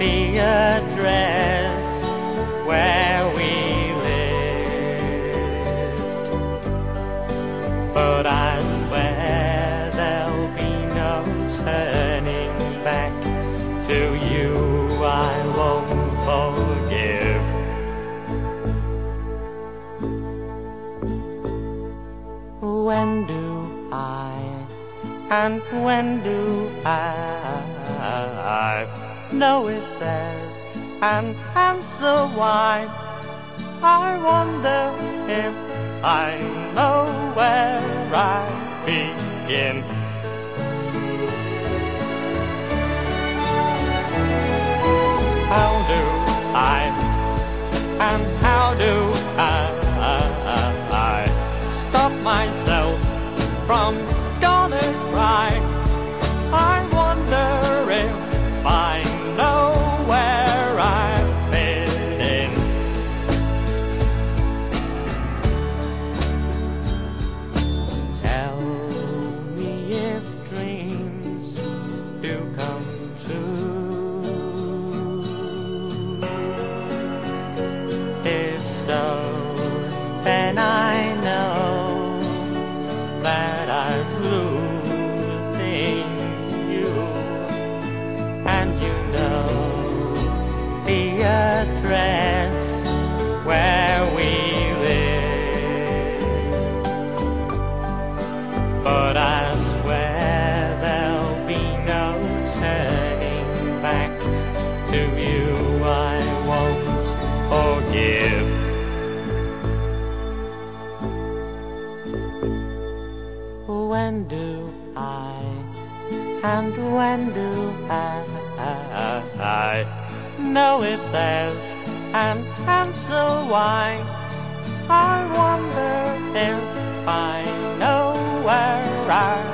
be addressed where we lived. But I swear there'll be no turning back. To you I won't forgive. When do I and when do I? Know if there's an answer why? I wonder if I know where I begin. How do I, and how do I, stop myself from gonna when do I, and when do I, know if there's an answer why? I wonder if I know where I'm.